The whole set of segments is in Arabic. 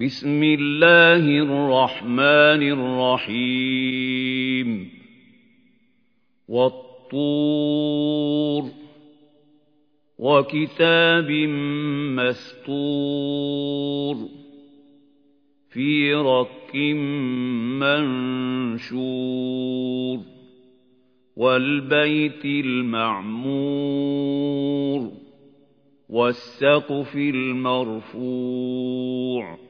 بسم الله الرحمن الرحيم. والطور. وكتاب مستور. في رك منشور. والبيت المعمور. والسقف المرفوع.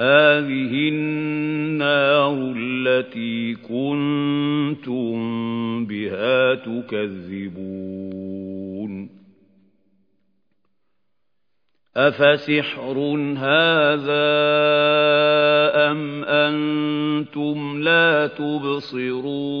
هذه النار التي كنتم بها تكذبون أفسحر هذا أم أنتم لا تبصرون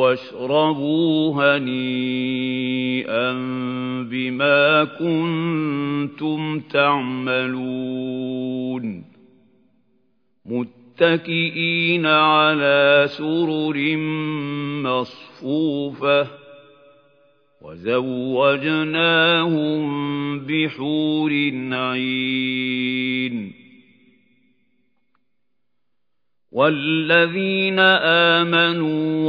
واشربوا هنيئا بما كنتم تعملون. متكئين على سرر مصفوفة. وزوجناهم بحور عين. والذين آمنوا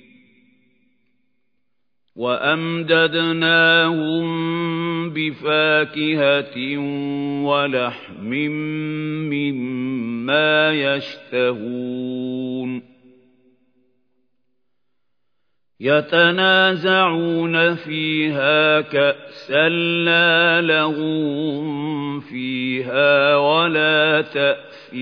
وأمددناهم بفاكهة ولحم مما يشتهون. يتنازعون فيها كأسا لا لغو فيها ولا تأثيم.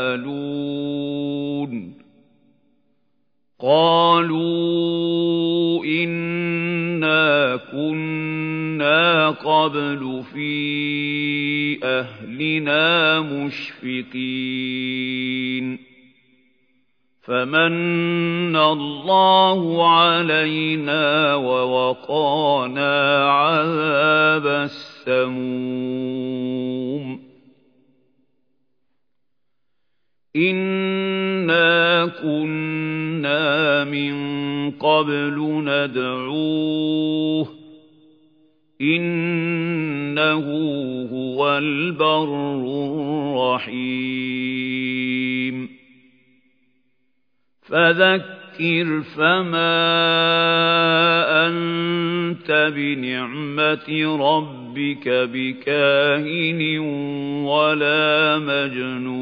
قبل في أهلنا مشفقين فمن الله علينا ووقانا عذاب السموم إنا كنا من قبل ندعوه إِنَّهُ هُوَ الْبَرُّ الرَّحِيمُ. فَذَكِّرْ فَمَا أَنتَ بِنِعْمَةِ رَبِّكَ بِكَاهِنٍ وَلَا مَجْنُونٍ.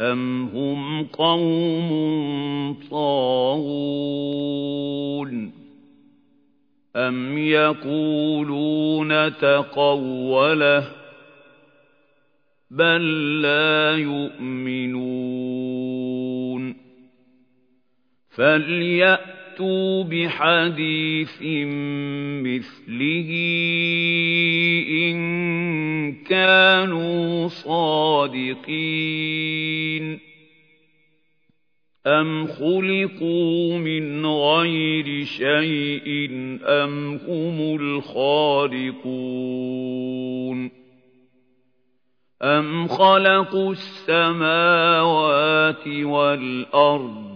أَمْ هُمْ قَوْمٌ طَاغُونَ أَمْ يَقُولُونَ تَقَوَّلَهُ بَل لَّا يُؤْمِنُونَ فَلْيَأْتُوا بِحَدِيثٍ مِّثْلِهِ إِن كَانُوا صَادِقِينَ. أَمْ خُلِقُوا مِنْ غَيْرِ شَيْءٍ أَمْ هُمُ الْخَالِقُونَ. أَمْ خَلَقُوا السَّمَاوَاتِ وَالْأَرْضَ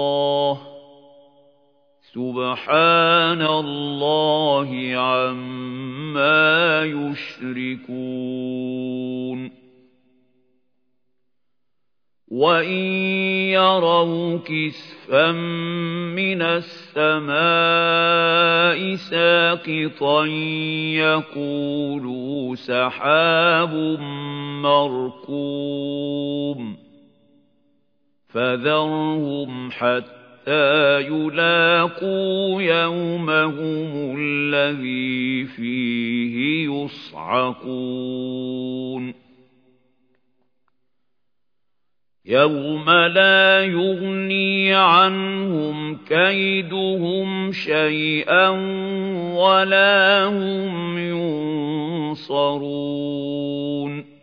سُبْحَانَ اللَّهِ عَمَّا يُشْرِكُونَ وَإِن يَرَوْا كِسْفًا مِّنَ السَّمَاءِ سَاقِطًا يَقُولُوا سَحَابٌ مَّرْكُومٌ فَذَرْهُمْ حَتَّىٰ يُلَاقُوا يَوْمَهُمُ الَّذِي فِيهِ يُصْعَقُونَ يَوْمَ لَا يُغْنِي عَنْهُمْ كَيْدُهُمْ شَيْئًا وَلَا هُمْ يُنصَرُونَ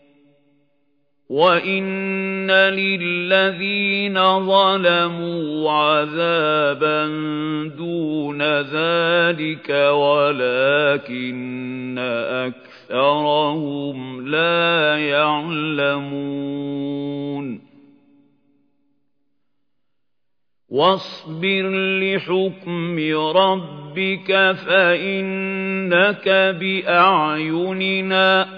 وَإِنَّ لِلَّذِينَ ظَلَمُوا عَذَابًا دُونَ ذَلِكَ وَلَكِنَّ أَكْثَرَهُمْ لَا يَعْلَمُونَ وَاصْبِرْ لِحُكْمِ رَبِّكَ فَإِنَّكَ بِأَعْيُنِنَا